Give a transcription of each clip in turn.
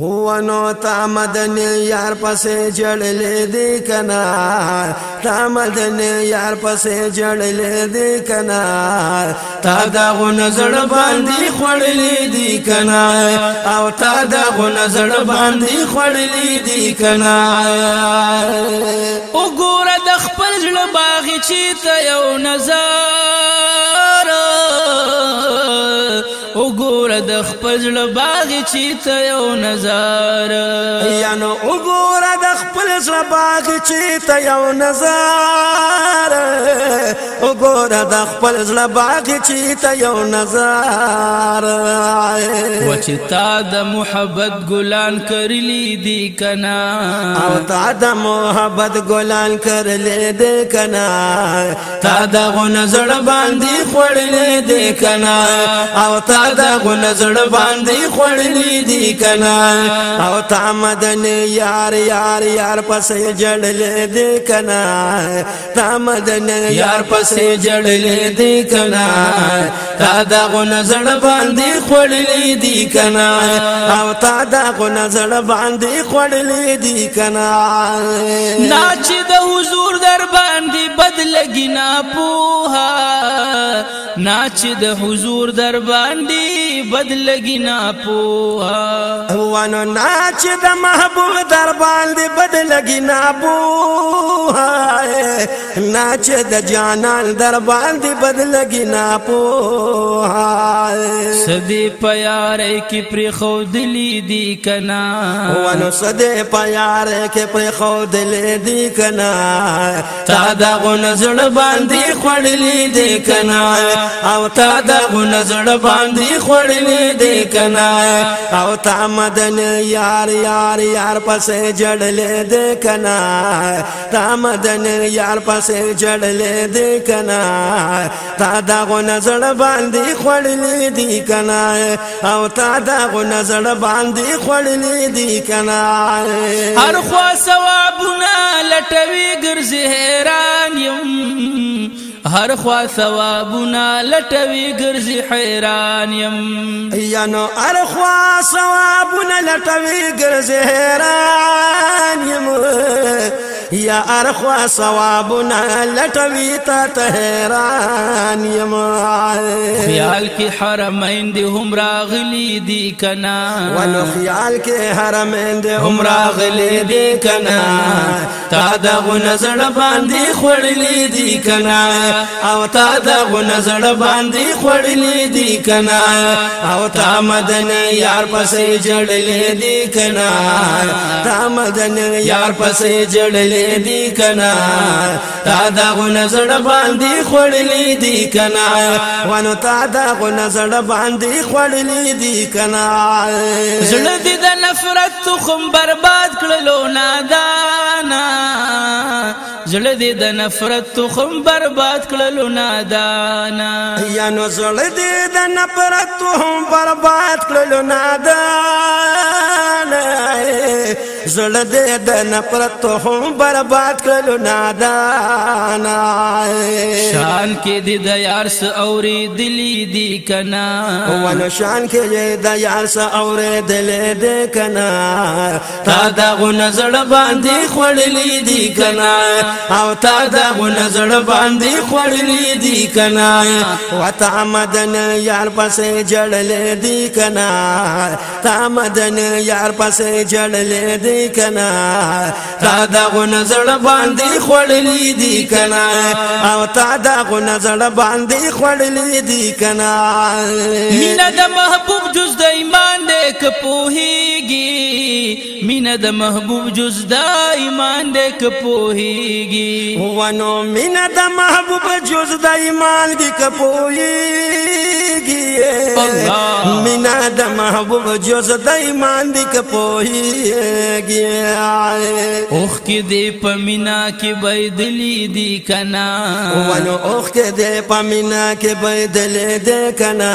هو نو تا مدن یار پسې جړلې دې کنا تا مدن یار پسې جړلې دې کنا تا دا غو نظر باندې خړلې دې کنا او تا دا غو نظر باندې خړلې دې کنا او ګور د خپل ژوند باغ چې ته یو نظر وګوره د خپل ځل باغ چې ته یو نظر یا نو وګوره د خپل ځل باغ چې ته یو نظر وګوره د خپل ځل باغ چې ته یو نظر و چې تا د محبت ګلان کرلی دی کنا او تا د محبت ګلان کرلی دی کنا تا د غو نظر باندې خړلې دی دی کنا او تا دا غن زړه باندې خړلې دی کنا او تا مدن یار یار یار پسې جړلې دی کنا تا مدن یار پسې جړلې دی کنا تا دا غن زړه باندې خړلې دی کنا او تا دا غن زړه باندې خړلې دی کنا ناچ د حضور در باندې بدلګینا پوها ناچ د حضور در باندې بدلګی نا پوها وانو ناچ د محبوب در باندې بدلګی نا پوها ناچ د جانان در باندې بدلګی نا پوها سدی پیارې کی پر خودلی دی کنا وانو سدی پیارې کی پر خودلی دی کنا تا دا غو نزړ باندې خړلی دی کنا او تا د غنځړ باندې خړلې دې کنا او تا مدن یار یار یار پسې جړلې دې کنا تا مدن یار پسې جړلې دې کنا تا د غنځړ باندې خړلې دې کنا او تا د غنځړ باندې خړلې دې کنا هر خوا ثوابونه لټوي ګرځي حیران یم هر خوا ثوابنا لټوي ګرځي حیران يم یا نو هر خوا ثوابنا لټوي ګرځي حیران يم یا ارخوا ثوابنا لټوي تا ته حیران یم خیال کې حرمین دي هم راغلي دي کنا ولو خیال کې حرمین دي هم راغلي دي کنا تا دا غنزړ باندې خړلې دي کنا او تا دا غنزړ باندې خړلې دي کنا او تا مدن یار پسې جړلې دي کنا تا مدن یار پسې جړلې کړلې دی کنا تا دا غو نظر باندې خړلې دی کنا ونو تا دا غو نظر باندې خړلې دی کنا زړه دې د نفرت خم برباد کړلو نادانا زړه دې د نفرت تخم برباد کړلو نادانا یا نو زړه دې د نفرت تخم برباد کړلو نادانا زړه دې د نفرت هم برباد کړو نادانا شان کې دې د یار س اورې دلی دي کنا ول شان کې د یار س اورې دلی دي کنا تا دا غو نظر باندې خړلې دي کنا او تا دا غو نظر باندې خړلې دي کنا وتعمدن یار پسې جړلې دي کنا تعمدن یار پسې جړلې دي دی کنا تا دا غو نظر باندې خړلې دی کنا او تا دا غو نظر باندې خړلې دی کنا مینا د محبوب جز د ایمان دې کپوهی مینا د محبوب جز دا ایمان دې کپوهيږي ونو مینا د محبوب جز دا ایمان دې کپوهيږي الله مینا د محبوب جز دا ایمان دې کپوهيږي اوخ کې دې په مینا کې بيدلې دې کنا ونو اوخ کې دې په مینا کې بيدلې دې کنا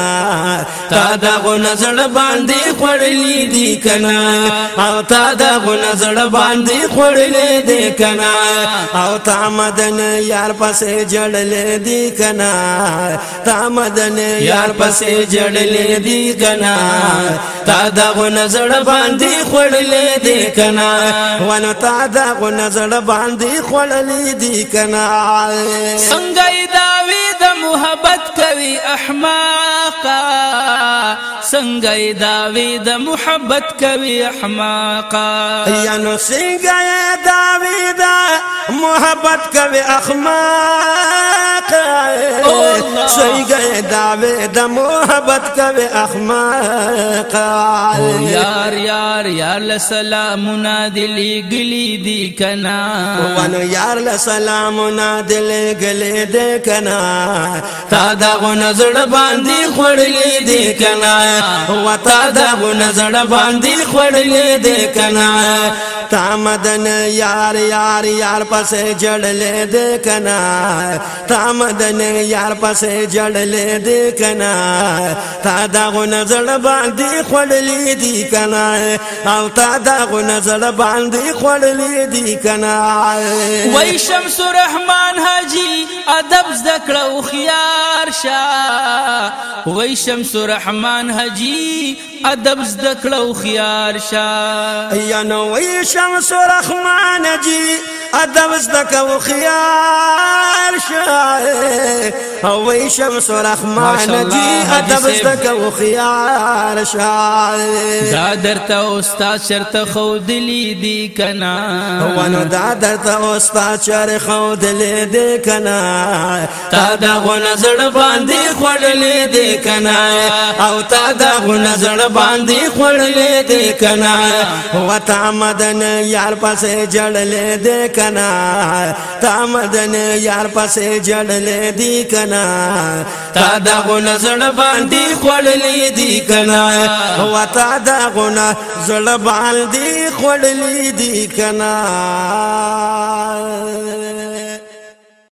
تا دا غو نظر باندې خړلې دې کنا او تا تا د غنزړ باندې خړلې دې کنا او تا مدن یار پسې جړلې دې کنا تا مدن یار پسې جړلې دې کنا تا د غنزړ باندې خړلې دې کنا ونه تا د غنزړ باندې خړلې دې کنا څنګه دا وی د محبت کوي احمد احماقا څنګه دا وی د محبت کوي احماقا یا نو څنګه دا وی د محبت کوي احماقا احمق سویګه دعوه د محبت کوي احمق یار یار یار لسلامنا دلی گلی دی کنا وانو یار لسلامنا دلی گلی دی کنا تا دا غنزړ باندې خړلې دی کنا و تا دا غنزړ باندې خړلې دی کنا تا مدن یار یار یار پسې جړلې دی کنا تا مدن یار پسې جړلې دې کنا تا دا غو نظر باندې خړلې دې کنا او تا دا غو نظر باندې خړلې دې کنا وای شمس الرحمن حاجی ادب زکړو خيار شاه وای شمس الرحمن حاجی ادب زکړو خيار شاه یا نو وای شمس الرحمن حاجی ادب زدکو خيار شای او شمس الرحمن دی ادب زدکو خيار شای دا درته استاد شرط خو دلی دی کنا ونه دا درته استاد شر خو دلی دی کنا تا دا غن زړ باندې خړلې دی کنا او تا دا غن زړ باندې خړلې دی کنا هو تا مدن یار پسې جړلې دی کنا کنا تا مدن یار پسې جړلې دی کنا تا دا غن زړ باندې خړلې دی کنا هو تا دا غن زړ باندې خړلې دی کنا